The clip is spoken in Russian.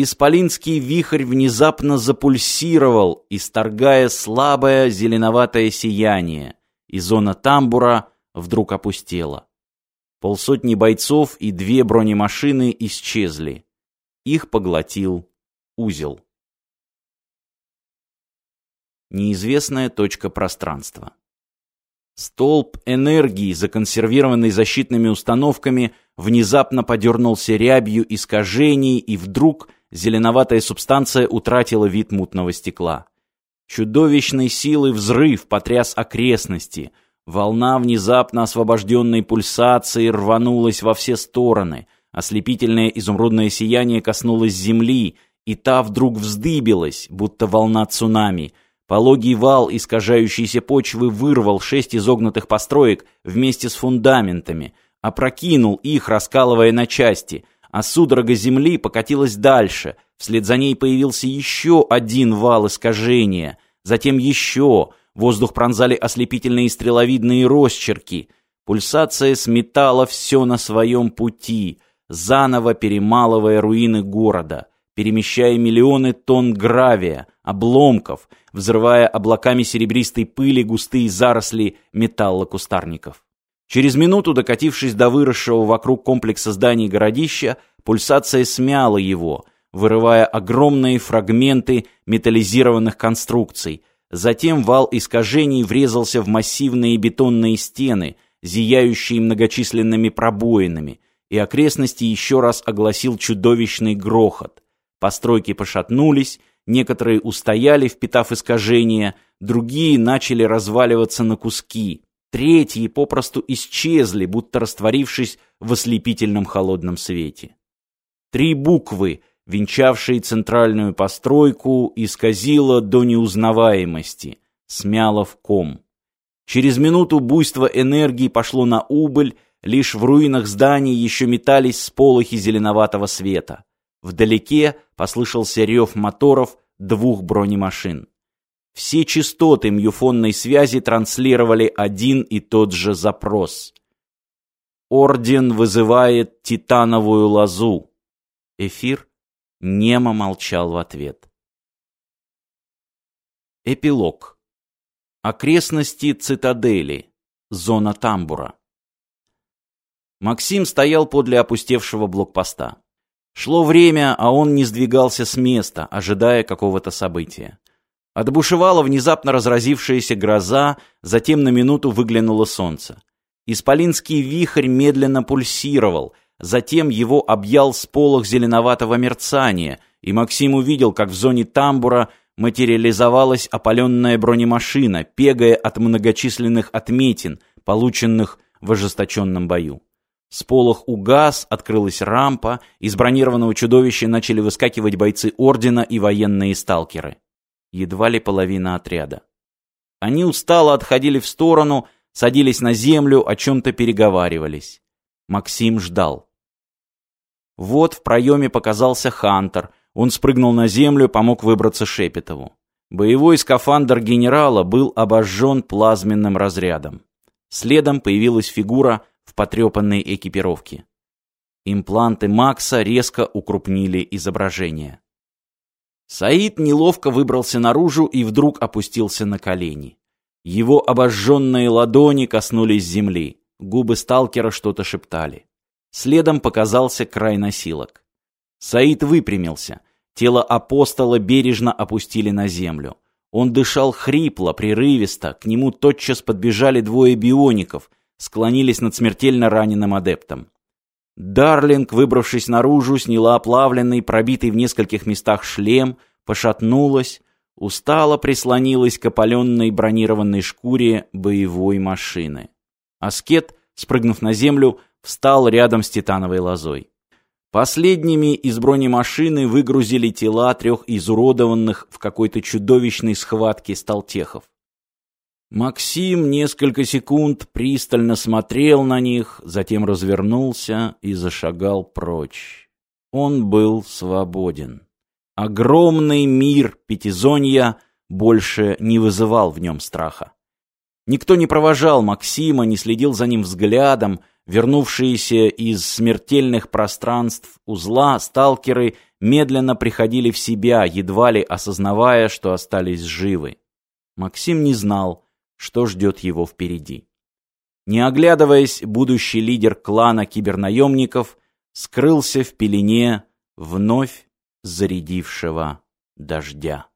Исполинский вихрь внезапно запульсировал, исторгая слабое зеленоватое сияние, и зона тамбура вдруг опустела. Полсотни бойцов и две бронемашины исчезли. Их поглотил узел. Неизвестная точка пространства. Столб энергии, законсервированный защитными установками, внезапно подернулся рябью искажений, и вдруг зеленоватая субстанция утратила вид мутного стекла. Чудовищной силой взрыв потряс окрестности. Волна внезапно освобожденной пульсации рванулась во все стороны. Ослепительное изумрудное сияние коснулось земли, и та вдруг вздыбилась, будто волна цунами — Пологий вал искажающейся почвы вырвал шесть изогнутых построек вместе с фундаментами, опрокинул их, раскалывая на части, а судорога земли покатилась дальше. Вслед за ней появился еще один вал искажения, затем еще. Воздух пронзали ослепительные стреловидные росчерки. Пульсация сметала все на своем пути, заново перемалывая руины города, перемещая миллионы тонн гравия, обломков, взрывая облаками серебристой пыли густые заросли металлокустарников. Через минуту, докатившись до выросшего вокруг комплекса зданий городища, пульсация смяла его, вырывая огромные фрагменты металлизированных конструкций. Затем вал искажений врезался в массивные бетонные стены, зияющие многочисленными пробоинами, и окрестности еще раз огласил чудовищный грохот. Постройки пошатнулись, Некоторые устояли, впитав искажения, другие начали разваливаться на куски. Третьи попросту исчезли, будто растворившись в ослепительном холодном свете. Три буквы, венчавшие центральную постройку, исказило до неузнаваемости, смяло в ком. Через минуту буйство энергии пошло на убыль, лишь в руинах зданий еще метались сполохи зеленоватого света. Вдалеке послышался рев моторов двух бронемашин. Все частоты мюфонной связи транслировали один и тот же запрос. Орден вызывает титановую лозу. Эфир немо молчал в ответ. Эпилог. Окрестности цитадели. Зона тамбура. Максим стоял подле опустевшего блокпоста. Шло время, а он не сдвигался с места, ожидая какого-то события. Отбушевала внезапно разразившаяся гроза, затем на минуту выглянуло солнце. Исполинский вихрь медленно пульсировал, затем его объял сполох зеленоватого мерцания, и Максим увидел, как в зоне тамбура материализовалась опаленная бронемашина, пегая от многочисленных отметин, полученных в ожесточенном бою. Сполох угас, открылась рампа, из бронированного чудовища начали выскакивать бойцы Ордена и военные сталкеры. Едва ли половина отряда. Они устало отходили в сторону, садились на землю, о чем-то переговаривались. Максим ждал. Вот в проеме показался Хантер. Он спрыгнул на землю, помог выбраться Шепетову. Боевой скафандр генерала был обожжен плазменным разрядом. Следом появилась фигура в потрепанной экипировке. Импланты Макса резко укрупнили изображение. Саид неловко выбрался наружу и вдруг опустился на колени. Его обожженные ладони коснулись земли. Губы сталкера что-то шептали. Следом показался край носилок. Саид выпрямился. Тело апостола бережно опустили на землю. Он дышал хрипло, прерывисто. К нему тотчас подбежали двое биоников, склонились над смертельно раненым адептом. Дарлинг, выбравшись наружу, сняла оплавленный, пробитый в нескольких местах шлем, пошатнулась, устало прислонилась к опаленной бронированной шкуре боевой машины. Аскет, спрыгнув на землю, встал рядом с титановой лозой. Последними из бронемашины выгрузили тела трех изуродованных в какой-то чудовищной схватке сталтехов. Максим несколько секунд пристально смотрел на них, затем развернулся и зашагал прочь. Он был свободен. Огромный мир Пятизонья больше не вызывал в нем страха. Никто не провожал Максима, не следил за ним взглядом, вернувшиеся из смертельных пространств узла сталкеры медленно приходили в себя, едва ли осознавая, что остались живы. Максим не знал, что ждет его впереди. Не оглядываясь, будущий лидер клана кибернаемников скрылся в пелене вновь зарядившего дождя.